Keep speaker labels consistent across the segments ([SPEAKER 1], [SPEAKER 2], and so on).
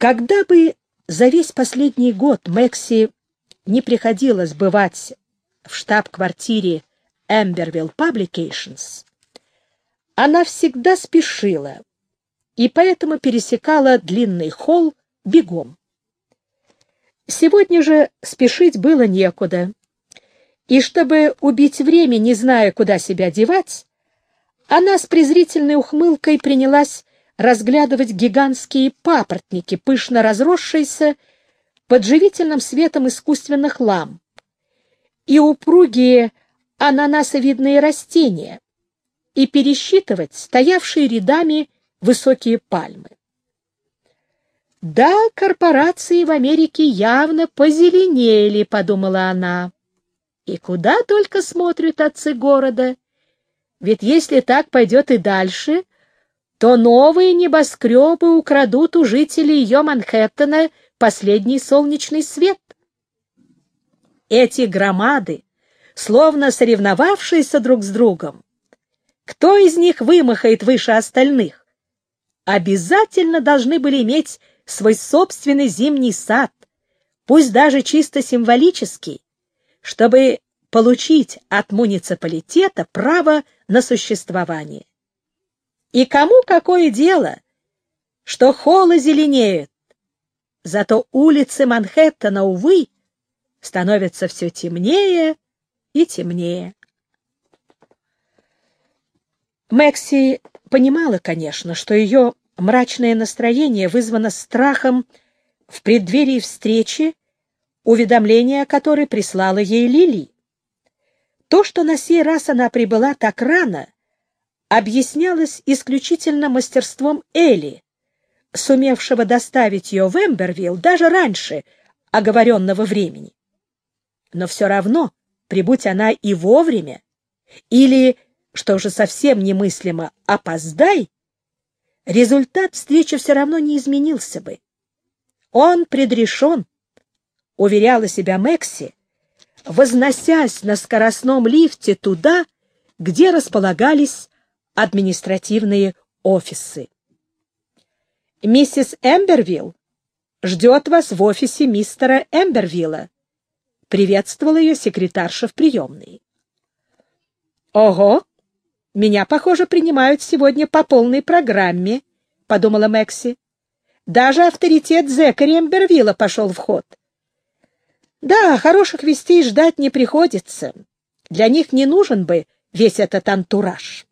[SPEAKER 1] Когда бы за весь последний год Мэкси не приходилось бывать в штаб-квартире Amberville Publications, она всегда спешила и поэтому пересекала длинный холл бегом. Сегодня же спешить было некуда, и чтобы убить время, не зная, куда себя девать, она с презрительной ухмылкой принялась разглядывать гигантские папоротники, пышно разросшиеся под живительным светом искусственных ламп, и упругие ананасовидные растения, и пересчитывать стоявшие рядами высокие пальмы. «Да, корпорации в Америке явно позеленели», — подумала она. «И куда только смотрят отцы города? Ведь если так пойдет и дальше, то новые небоскребы украдут у жителей ее Манхэттена последний солнечный свет. Эти громады, словно соревновавшиеся друг с другом, кто из них вымахает выше остальных, обязательно должны были иметь свой собственный зимний сад, пусть даже чисто символический, чтобы получить от муниципалитета право на существование. И кому какое дело, что холлы зеленеют? Зато улицы Манхэттена, увы, становятся все темнее и темнее. Мэкси понимала, конечно, что ее мрачное настроение вызвано страхом в преддверии встречи, уведомление о которой прислала ей Лили. То, что на сей раз она прибыла так рано, объяснялось исключительно мастерством Элли, сумевшего доставить ее в Эмбервилл даже раньше оговоренного времени. Но все равно, прибудь она и вовремя, или, что уже совсем немыслимо, опоздай, результат встречи все равно не изменился бы. Он предрешен, уверяла себя Мэкси, возносясь на скоростном лифте туда, где располагались административные офисы. «Миссис Эмбервилл ждет вас в офисе мистера Эмбервилла», приветствовала ее секретарша в приемной. «Ого! Меня, похоже, принимают сегодня по полной программе», — подумала Мэкси. «Даже авторитет Зекари Эмбервилла пошел в ход». «Да, хороших вестей ждать не приходится. Для них не нужен бы весь этот антураж».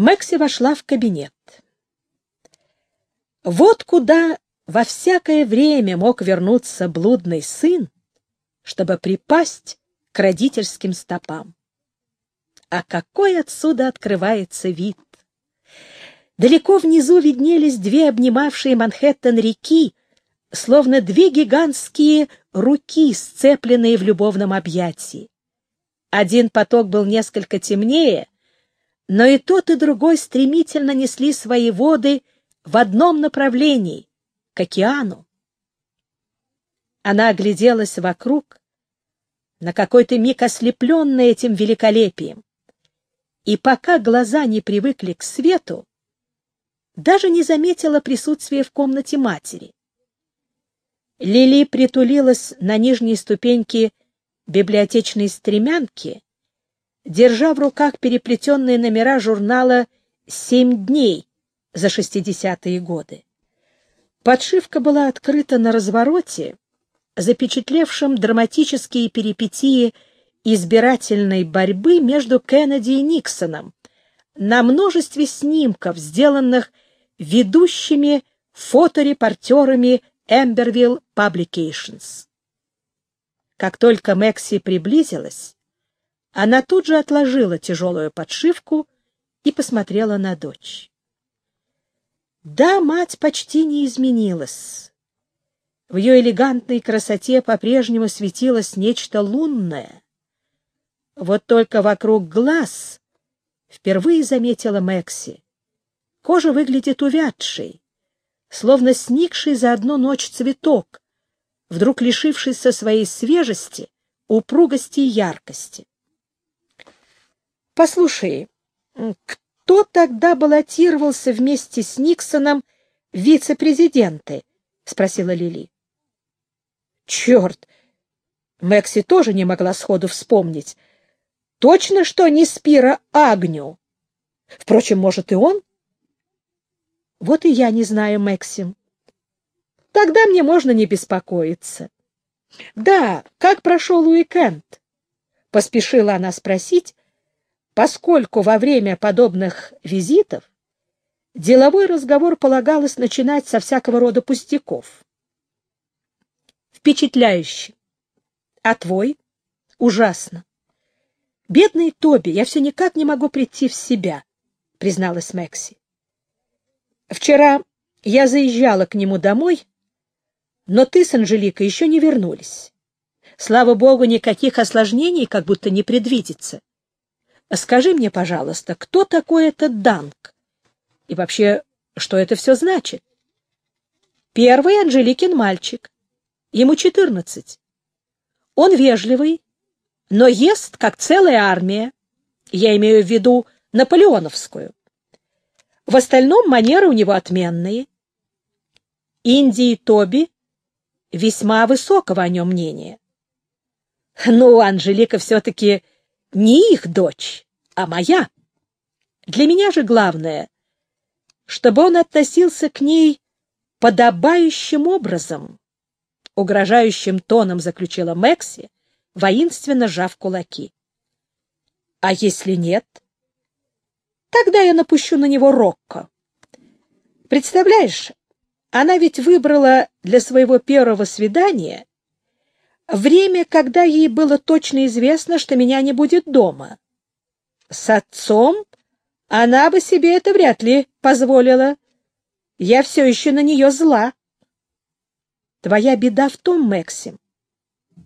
[SPEAKER 1] Мэкси вошла в кабинет. Вот куда во всякое время мог вернуться блудный сын, чтобы припасть к родительским стопам. А какой отсюда открывается вид! Далеко внизу виднелись две обнимавшие Манхэттен реки, словно две гигантские руки, сцепленные в любовном объятии. Один поток был несколько темнее, но и тот, и другой стремительно несли свои воды в одном направлении — к океану. Она огляделась вокруг, на какой-то миг ослепленная этим великолепием, и пока глаза не привыкли к свету, даже не заметила присутствия в комнате матери. Лили притулилась на нижней ступеньке библиотечной стремянки держа в руках переплетенные номера журнала «Семь дней» за 60-е годы. Подшивка была открыта на развороте, запечатлевшем драматические перипетии избирательной борьбы между Кеннеди и Никсоном на множестве снимков, сделанных ведущими фоторепортерами Эмбервилл Publications. Как только Мэкси приблизилась, она тут же отложила тяжелую подшивку и посмотрела на дочь. Да, мать почти не изменилась. В ее элегантной красоте по-прежнему светилось нечто лунное. Вот только вокруг глаз впервые заметила Мэкси. Кожа выглядит увядшей, словно сникший за одну ночь цветок, вдруг лишившийся своей свежести, упругости и яркости. Послушай, кто тогда баллотировался вместе с Никсоном вице-президенты? — спросила Лили. — Черт! Мэкси тоже не могла сходу вспомнить. Точно, что не Спира Агню? Впрочем, может, и он? Вот и я не знаю, Максим. Тогда мне можно не беспокоиться. Да, как прошел уикенд? Поспешила она спросить, поскольку во время подобных визитов деловой разговор полагалось начинать со всякого рода пустяков. Впечатляюще. А твой? Ужасно. Бедный Тоби, я все никак не могу прийти в себя, призналась Мэкси. Вчера я заезжала к нему домой, но ты с Анжеликой еще не вернулись. Слава богу, никаких осложнений как будто не предвидится. Скажи мне, пожалуйста, кто такой этот Данк? И вообще, что это все значит? Первый Анжеликин мальчик. Ему четырнадцать. Он вежливый, но ест, как целая армия. Я имею в виду наполеоновскую. В остальном манеры у него отменные. Инди и Тоби весьма высокого о нем мнения. Ну, Анжелика все-таки не их дочь, а моя. Для меня же главное, чтобы он относился к ней подобающим образом, угрожающим тоном заключила Мэкси, воинственно сжав кулаки. А если нет? Тогда я напущу на него Рокко. Представляешь, она ведь выбрала для своего первого свидания время, когда ей было точно известно, что меня не будет дома. С отцом она бы себе это вряд ли позволила. Я все еще на нее зла. Твоя беда в том, Максим,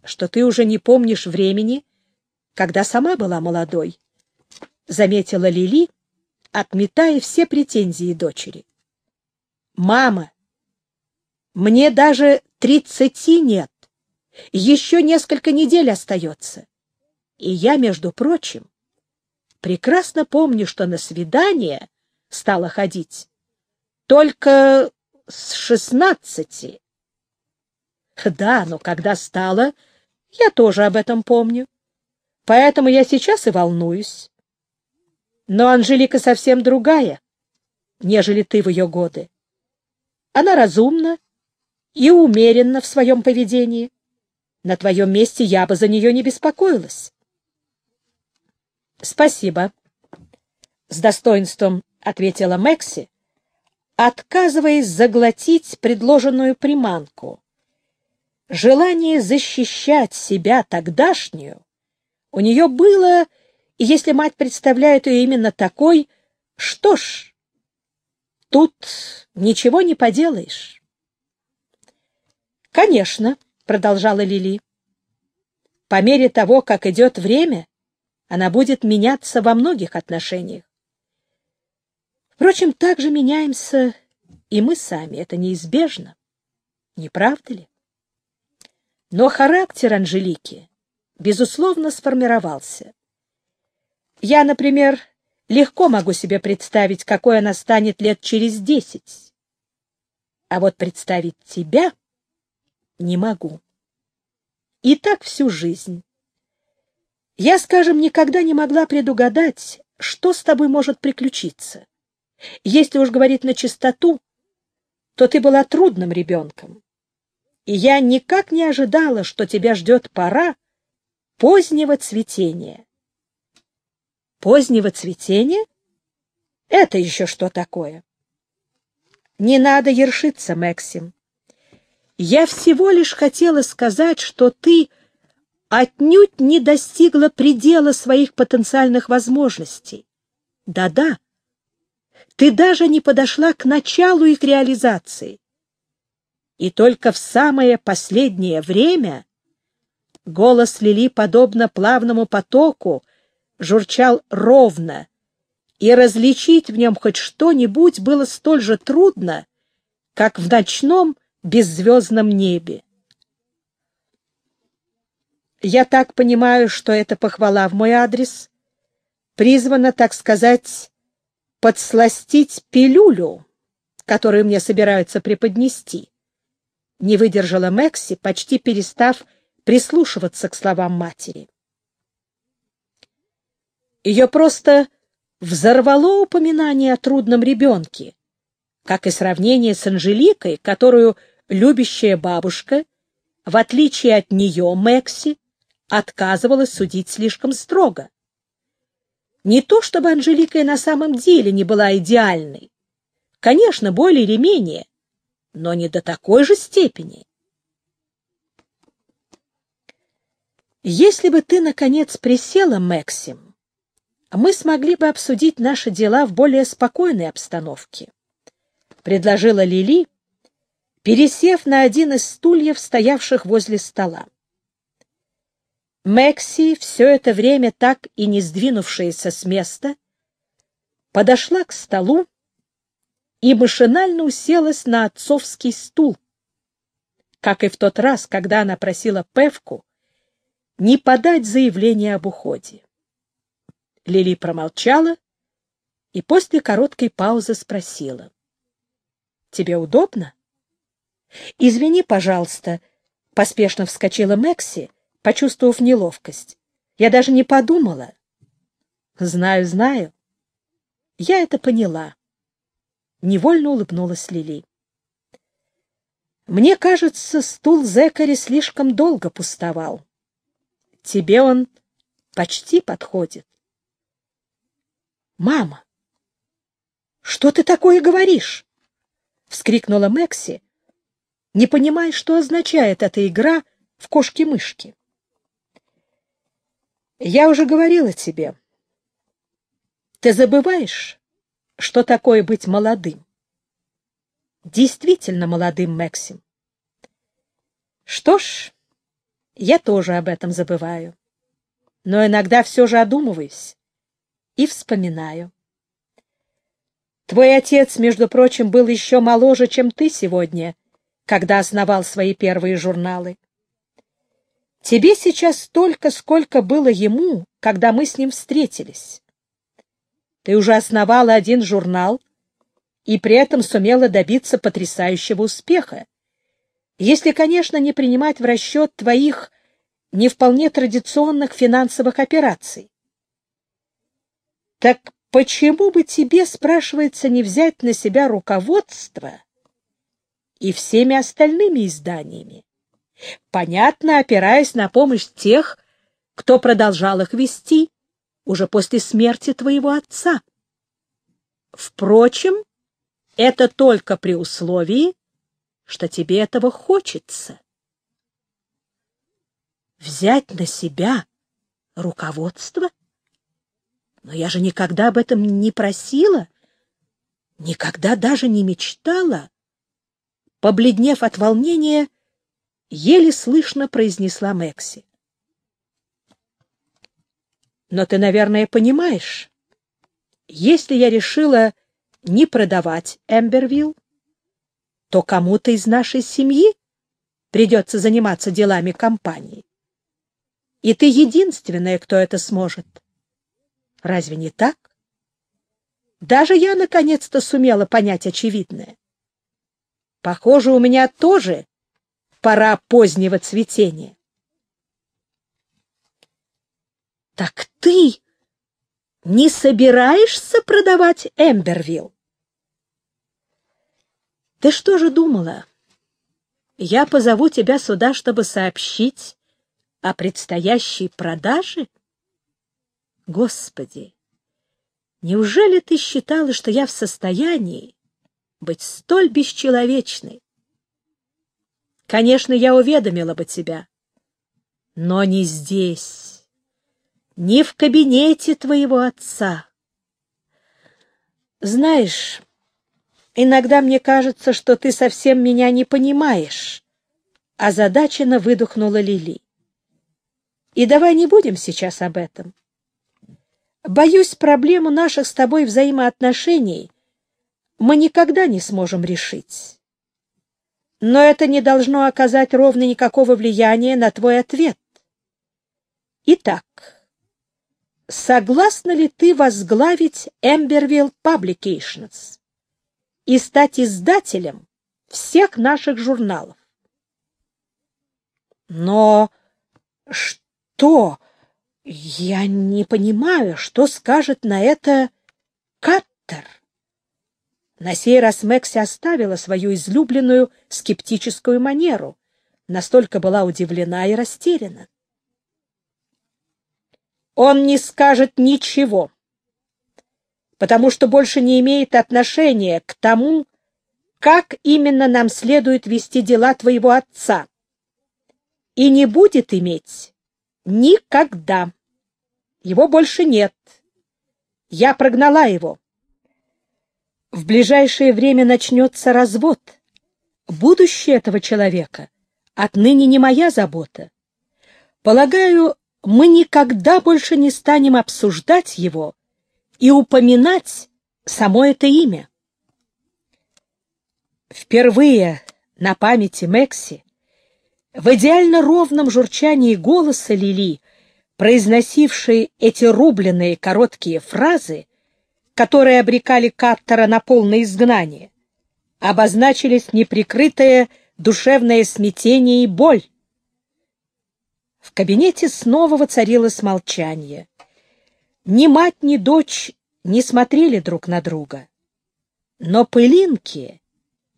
[SPEAKER 1] что ты уже не помнишь времени, когда сама была молодой, — заметила Лили, отметая все претензии дочери. «Мама, мне даже тридцати нет. Еще несколько недель остается. И я, между прочим, прекрасно помню, что на свидание стала ходить только с шестнадцати. Да, но когда стала, я тоже об этом помню. Поэтому я сейчас и волнуюсь. Но Анжелика совсем другая, нежели ты в ее годы. Она разумна и умеренна в своем поведении. На твоем месте я бы за нее не беспокоилась. — Спасибо, — с достоинством ответила Мэкси, отказываясь заглотить предложенную приманку. Желание защищать себя тогдашнюю у нее было, и если мать представляет ее именно такой, что ж, тут ничего не поделаешь. «Конечно», — продолжала Лили. «По мере того, как идет время, она будет меняться во многих отношениях. Впрочем, так же меняемся и мы сами, это неизбежно, не правда ли? Но характер Анжелики, безусловно, сформировался. Я, например, легко могу себе представить, какой она станет лет через десять. А вот представить тебя не могу. И так всю жизнь. Я, скажем, никогда не могла предугадать, что с тобой может приключиться. Если уж говорить на чистоту, то ты была трудным ребенком. И я никак не ожидала, что тебя ждет пора позднего цветения. Позднего цветения? Это еще что такое? Не надо ершиться, Максим. Я всего лишь хотела сказать, что ты отнюдь не достигла предела своих потенциальных возможностей. Да-да, ты даже не подошла к началу их реализации. И только в самое последнее время голос Лили, подобно плавному потоку, журчал ровно, и различить в нем хоть что-нибудь было столь же трудно, как в ночном беззвездном небе. Я так понимаю, что эта похвала в мой адрес призвана, так сказать, подсластить пилюлю, которую мне собираются преподнести. Не выдержала Мэкси, почти перестав прислушиваться к словам матери. Ее просто взорвало упоминание о трудном ребенке, как и сравнение с Анжеликой, которую любящая бабушка, в отличие от нее, Мэкси, отказывалась судить слишком строго. Не то чтобы Анжелика и на самом деле не была идеальной. Конечно, более или менее, но не до такой же степени. Если бы ты, наконец, присела, Максим, мы смогли бы обсудить наши дела в более спокойной обстановке, — предложила Лили, пересев на один из стульев, стоявших возле стола. Мэкси, все это время так и не сдвинувшаяся с места, подошла к столу и машинально уселась на отцовский стул, как и в тот раз, когда она просила Певку не подать заявление об уходе. Лили промолчала и после короткой паузы спросила. — Тебе удобно? — Извини, пожалуйста, — поспешно вскочила Мэкси, почувствовав неловкость. Я даже не подумала. Знаю, знаю. Я это поняла. Невольно улыбнулась Лили. Мне кажется, стул Зекари слишком долго пустовал. Тебе он почти подходит. Мама, что ты такое говоришь? Вскрикнула Мэкси, не понимая, что означает эта игра в кошки-мышки. Я уже говорила тебе. Ты забываешь, что такое быть молодым? Действительно молодым, Максим. Что ж, я тоже об этом забываю. Но иногда все же одумываюсь и вспоминаю. Твой отец, между прочим, был еще моложе, чем ты сегодня, когда основал свои первые журналы. Тебе сейчас столько, сколько было ему, когда мы с ним встретились. Ты уже основала один журнал и при этом сумела добиться потрясающего успеха, если, конечно, не принимать в расчет твоих не вполне традиционных финансовых операций. Так почему бы тебе, спрашивается, не взять на себя руководство и всеми остальными изданиями? понятно, опираясь на помощь тех, кто продолжал их вести уже после смерти твоего отца. Впрочем, это только при условии, что тебе этого хочется. Взять на себя руководство? Но я же никогда об этом не просила, никогда даже не мечтала. Побледнев от волнения, еле слышно произнесла Мэкси. Но ты, наверное, понимаешь, если я решила не продавать Эмбервилл, то кому-то из нашей семьи придется заниматься делами компании. И ты единственная, кто это сможет. Разве не так? Даже я наконец-то сумела понять очевидное. Похоже, у меня тоже пора позднего цветения. Так ты не собираешься продавать Эмбервилл? Ты что же думала? Я позову тебя сюда, чтобы сообщить о предстоящей продаже? Господи, неужели ты считала, что я в состоянии быть столь бесчеловечной? Конечно, я уведомила бы тебя. Но не здесь, не в кабинете твоего отца. Знаешь, иногда мне кажется, что ты совсем меня не понимаешь, озадаченно выдохнула Лили. И давай не будем сейчас об этом. Боюсь, проблему наших с тобой взаимоотношений мы никогда не сможем решить но это не должно оказать ровно никакого влияния на твой ответ. Итак, согласна ли ты возглавить Эмбервилл Publications? и стать издателем всех наших журналов. Но что? Я не понимаю, что скажет на это Каттер. На сей раз Мэкси оставила свою излюбленную скептическую манеру, настолько была удивлена и растеряна. Он не скажет ничего, потому что больше не имеет отношения к тому, как именно нам следует вести дела твоего отца, и не будет иметь никогда. Его больше нет. Я прогнала его. В ближайшее время начнется развод. Будущее этого человека отныне не моя забота. Полагаю, мы никогда больше не станем обсуждать его и упоминать само это имя. Впервые на памяти Мекси в идеально ровном журчании голоса Лили, произносившей эти рубленные короткие фразы, которые обрекали Каттера на полное изгнание, обозначились неприкрытое душевное смятение и боль. В кабинете снова воцарилось молчание. Ни мать, ни дочь не смотрели друг на друга. Но пылинки,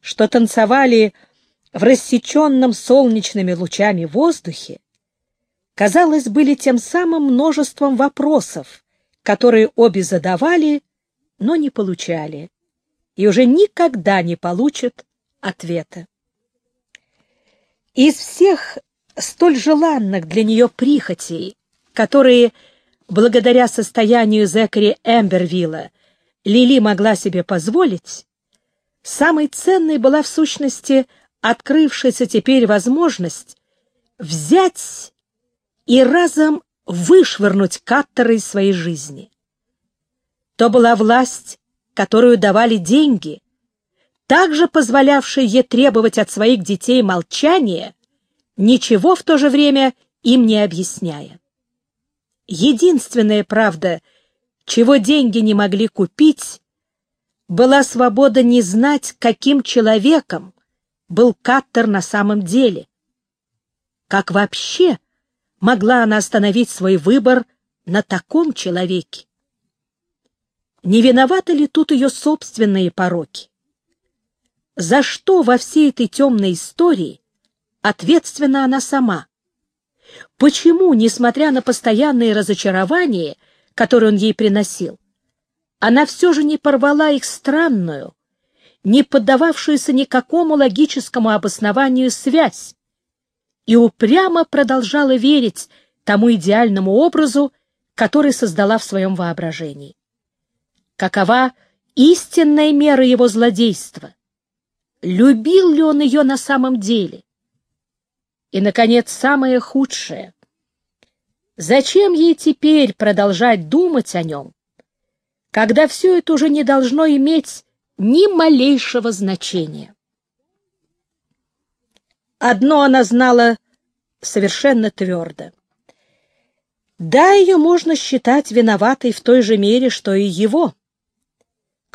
[SPEAKER 1] что танцевали в рассеченном солнечными лучами воздухе, казалось, были тем самым множеством вопросов, которые обе задавали, но не получали, и уже никогда не получат ответа. Из всех столь желанных для нее прихотей, которые, благодаря состоянию Зекари Эмбервилла, Лили могла себе позволить, самой ценной была в сущности открывшаяся теперь возможность взять и разом вышвырнуть Каттера из своей жизни. То была власть, которую давали деньги, также позволявшая ей требовать от своих детей молчания, ничего в то же время им не объясняя. Единственная правда, чего деньги не могли купить, была свобода не знать, каким человеком был Каттер на самом деле. Как вообще могла она остановить свой выбор на таком человеке? Не виноваты ли тут ее собственные пороки? За что во всей этой темной истории ответственна она сама? Почему, несмотря на постоянные разочарования, которые он ей приносил, она все же не порвала их странную, не поддававшуюся никакому логическому обоснованию связь, и упрямо продолжала верить тому идеальному образу, который создала в своем воображении. Какова истинная мера его злодейства? Любил ли он ее на самом деле? И, наконец, самое худшее. Зачем ей теперь продолжать думать о нем, когда все это уже не должно иметь ни малейшего значения? Одно она знала совершенно твердо. Да, ее можно считать виноватой в той же мере, что и его,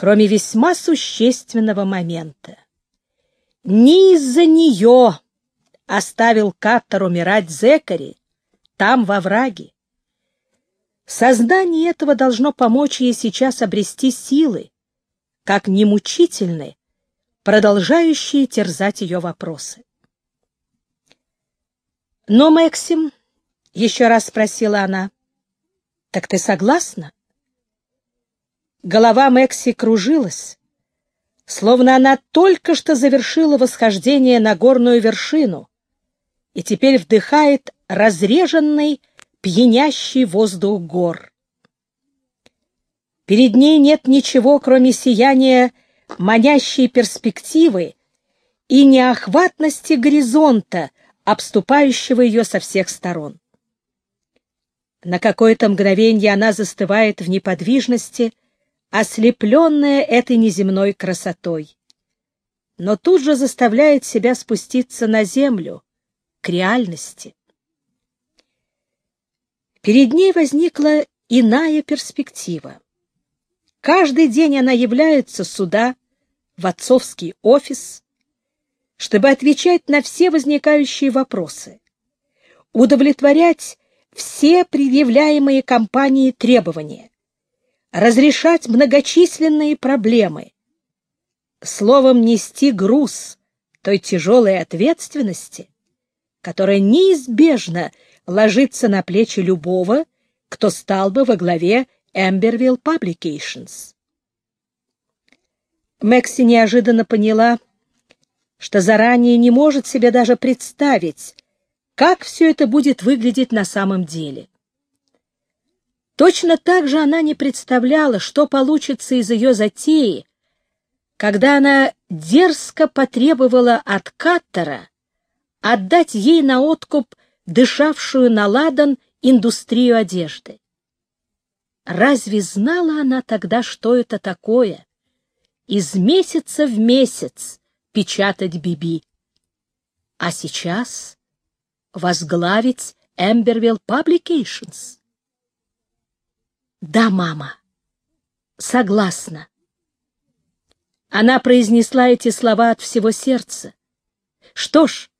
[SPEAKER 1] кроме весьма существенного момента. Не из-за нее оставил Каттер умирать Зекари, там, во враге. Сознание этого должно помочь ей сейчас обрести силы, как немучительны, продолжающие терзать ее вопросы. «Но, Максим, — еще раз спросила она, — так ты согласна?» Голова Мэкси кружилась, словно она только что завершила восхождение на горную вершину, и теперь вдыхает разреженный, пьянящий воздух гор. Перед ней нет ничего, кроме сияния манящей перспективы и неохватности горизонта, обступающего ее со всех сторон. На какое-то мгновение она застывает в неподвижности, ослепленная этой неземной красотой. Но тут же заставляет себя спуститься на землю, к реальности. Перед ней возникла иная перспектива. Каждый день она является сюда, в отцовский офис, чтобы отвечать на все возникающие вопросы, удовлетворять все предъявляемые компанией требования, разрешать многочисленные проблемы, словом, нести груз той тяжелой ответственности, которая неизбежно ложится на плечи любого, кто стал бы во главе Эмбервилл Publications. Мэкси неожиданно поняла, что заранее не может себе даже представить, как все это будет выглядеть на самом деле. Точно так же она не представляла, что получится из ее затеи, когда она дерзко потребовала от Каттера отдать ей на откуп дышавшую на ладан индустрию одежды. Разве знала она тогда, что это такое? Из месяца в месяц печатать Биби. А сейчас возглавить Эмбервилл Publications. Да, мама, согласна. Она произнесла эти слова от всего сердца. Что ж,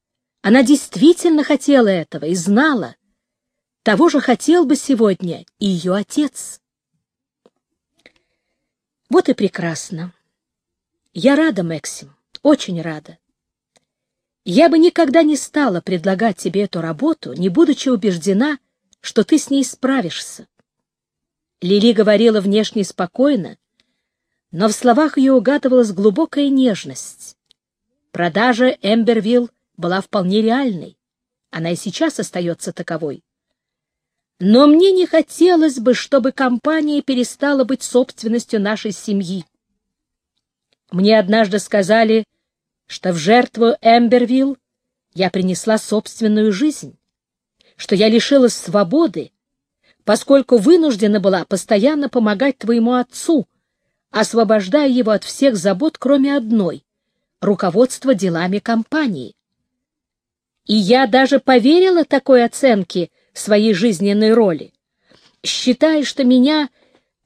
[SPEAKER 1] она действительно хотела этого и знала. Того же хотел бы сегодня и ее отец. Вот и прекрасно. Я рада, Максим, очень рада. Я бы никогда не стала предлагать тебе эту работу, не будучи убеждена, что ты с ней справишься. Лили говорила внешне спокойно, но в словах ее угадывалась глубокая нежность. Продажа Эмбервилл была вполне реальной. Она и сейчас остается таковой. Но мне не хотелось бы, чтобы компания перестала быть собственностью нашей семьи. Мне однажды сказали, что в жертву Эмбервилл я принесла собственную жизнь, что я лишилась свободы, поскольку вынуждена была постоянно помогать твоему отцу, освобождая его от всех забот, кроме одной — руководства делами компании. И я даже поверила такой оценке своей жизненной роли, считая, что меня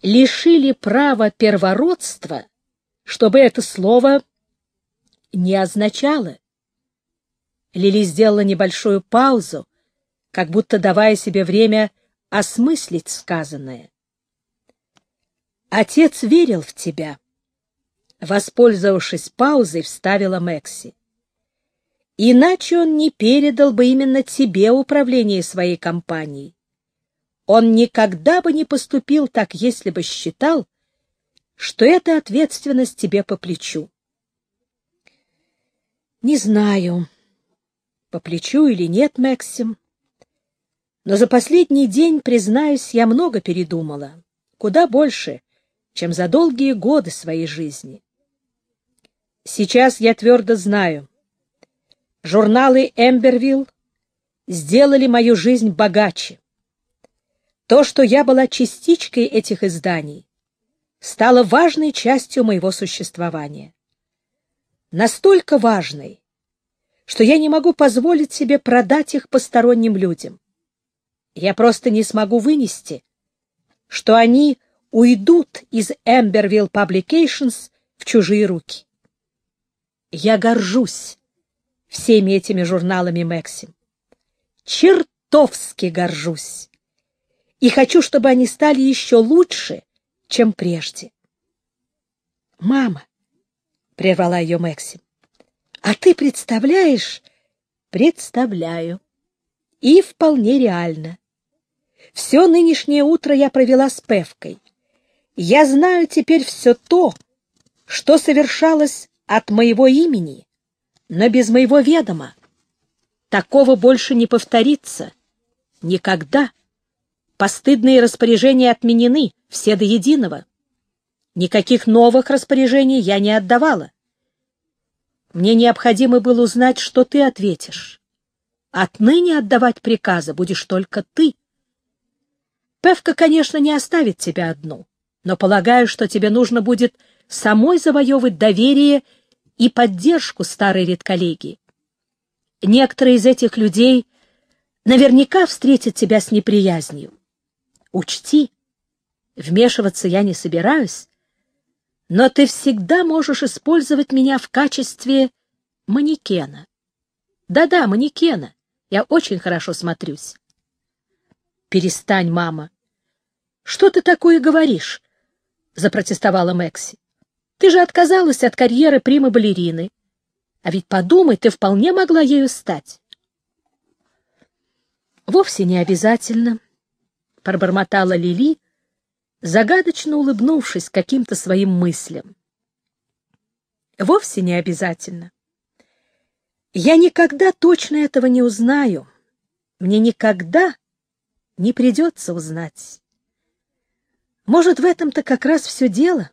[SPEAKER 1] лишили права первородства, чтобы это слово не означало. Лили сделала небольшую паузу, как будто давая себе время осмыслить сказанное. Отец верил в тебя. Воспользовавшись паузой, вставила Мэкси. Иначе он не передал бы именно тебе управление своей компанией. Он никогда бы не поступил так, если бы считал, что эта ответственность тебе по плечу. Не знаю, по плечу или нет, Максим, но за последний день, признаюсь, я много передумала, куда больше, чем за долгие годы своей жизни. Сейчас я твердо знаю, журналы «Эмбервилл» сделали мою жизнь богаче. То, что я была частичкой этих изданий, стало важной частью моего существования. Настолько важной, что я не могу позволить себе продать их посторонним людям. Я просто не смогу вынести, что они уйдут из Эмбервилл Publications в чужие руки. Я горжусь всеми этими журналами, Максим. Чертовски горжусь. И хочу, чтобы они стали еще лучше, чем прежде. «Мама», — прервала ее Максим, — «а ты представляешь?» «Представляю. И вполне реально. Все нынешнее утро я провела с Певкой. Я знаю теперь все то, что совершалось от моего имени, но без моего ведома. Такого больше не повторится. Никогда. Постыдные распоряжения отменены, все до единого. Никаких новых распоряжений я не отдавала. Мне необходимо было узнать, что ты ответишь. Отныне отдавать приказы будешь только ты. Певка, конечно, не оставит тебя одну но полагаю, что тебе нужно будет самой завоевывать доверие и поддержку старой редколлегии. Некоторые из этих людей наверняка встретят тебя с неприязнью. Учти, вмешиваться я не собираюсь, но ты всегда можешь использовать меня в качестве манекена. Да-да, манекена. Я очень хорошо смотрюсь. Перестань, мама. Что ты такое говоришь? Запротестовала Мэкси. Ты же отказалась от карьеры примы-балерины. А ведь подумай, ты вполне могла ею стать. Вовсе не обязательно, пробормотала Лили, загадочно улыбнувшись каким-то своим мыслям. Вовсе не обязательно. Я никогда точно этого не узнаю. Мне никогда не придется узнать. Может, в этом-то как раз все дело?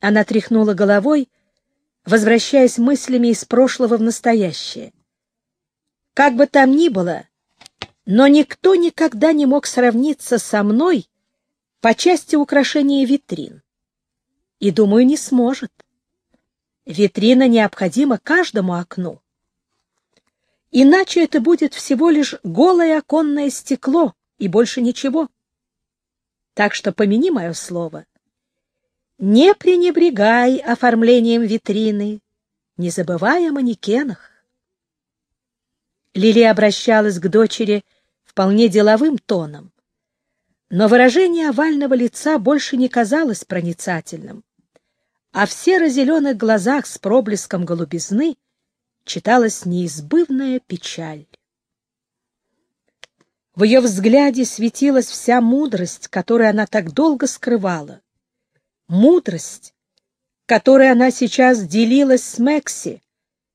[SPEAKER 1] Она тряхнула головой, возвращаясь мыслями из прошлого в настоящее. Как бы там ни было, но никто никогда не мог сравниться со мной по части украшения витрин. И, думаю, не сможет. Витрина необходима каждому окну. Иначе это будет всего лишь голое оконное стекло и больше ничего. Так что помяни мое слово. Не пренебрегай оформлением витрины, не забывай о манекенах. Лили обращалась к дочери вполне деловым тоном, но выражение овального лица больше не казалось проницательным, а в серо-зеленых глазах с проблеском голубизны читалась неизбывная печаль. В ее взгляде светилась вся мудрость, которую она так долго скрывала. Мудрость, которой она сейчас делилась с Мэкси,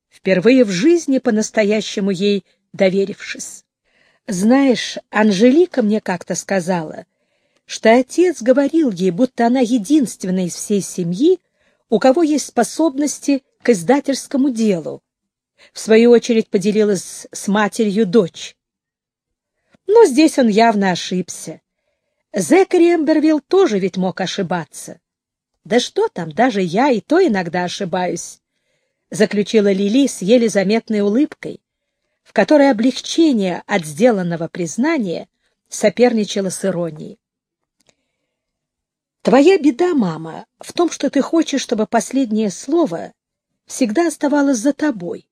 [SPEAKER 1] впервые в жизни по-настоящему ей доверившись. Знаешь, Анжелика мне как-то сказала, что отец говорил ей, будто она единственная из всей семьи, у кого есть способности к издательскому делу. В свою очередь поделилась с матерью дочь. Но здесь он явно ошибся. Зекари Эмбервилл тоже ведь мог ошибаться. Да что там, даже я и то иногда ошибаюсь, — заключила Лили с еле заметной улыбкой, в которой облегчение от сделанного признания соперничало с иронией. Твоя беда, мама, в том, что ты хочешь, чтобы последнее слово всегда оставалось за тобой.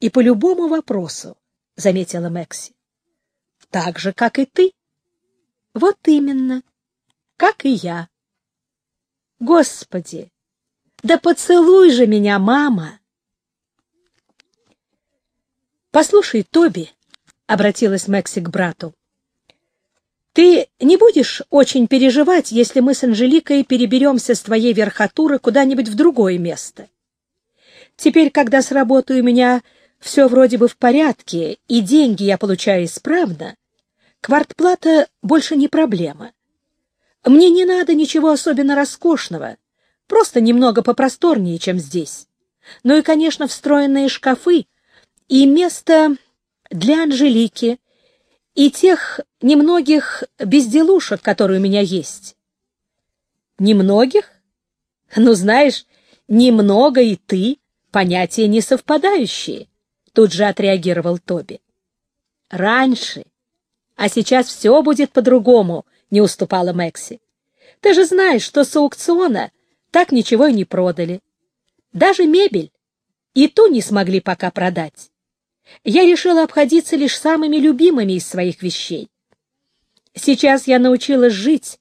[SPEAKER 1] И по любому вопросу, — заметила Мэкси. Так же, как и ты. Вот именно, как и я. Господи, да поцелуй же меня, мама! Послушай, Тоби, — обратилась Мэкси к брату, ты не будешь очень переживать, если мы с Анжеликой переберемся с твоей верхотуры куда-нибудь в другое место. Теперь, когда с работой у меня все вроде бы в порядке, и деньги я получаю исправно, квартплата больше не проблема. Мне не надо ничего особенно роскошного, просто немного попросторнее, чем здесь. Ну и, конечно, встроенные шкафы и место для Анжелики — и тех немногих безделушек, которые у меня есть. Немногих? Ну, знаешь, немного и ты — понятия не совпадающие, — тут же отреагировал Тоби. Раньше, а сейчас все будет по-другому, — не уступала Мэкси. Ты же знаешь, что с аукциона так ничего и не продали. Даже мебель и ту не смогли пока продать я решила обходиться лишь самыми любимыми из своих вещей. Сейчас я научилась жить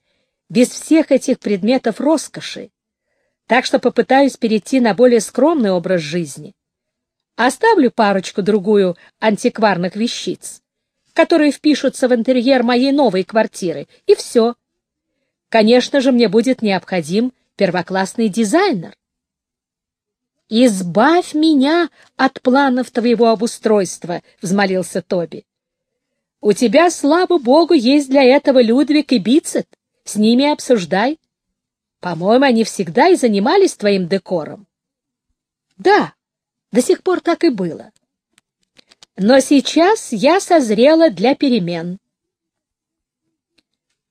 [SPEAKER 1] без всех этих предметов роскоши, так что попытаюсь перейти на более скромный образ жизни. Оставлю парочку-другую антикварных вещиц, которые впишутся в интерьер моей новой квартиры, и все. Конечно же, мне будет необходим первоклассный дизайнер. «Избавь меня от планов твоего обустройства», — взмолился Тоби. «У тебя, слава богу, есть для этого Людвиг и Бицет. С ними обсуждай. По-моему, они всегда и занимались твоим декором». «Да, до сих пор так и было. Но сейчас я созрела для перемен».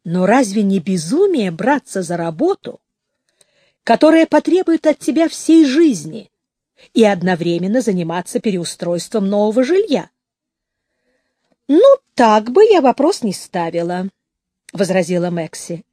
[SPEAKER 1] «Но разве не безумие браться за работу?» которая потребует от тебя всей жизни, и одновременно заниматься переустройством нового жилья. — Ну, так бы я вопрос не ставила, — возразила Мэкси.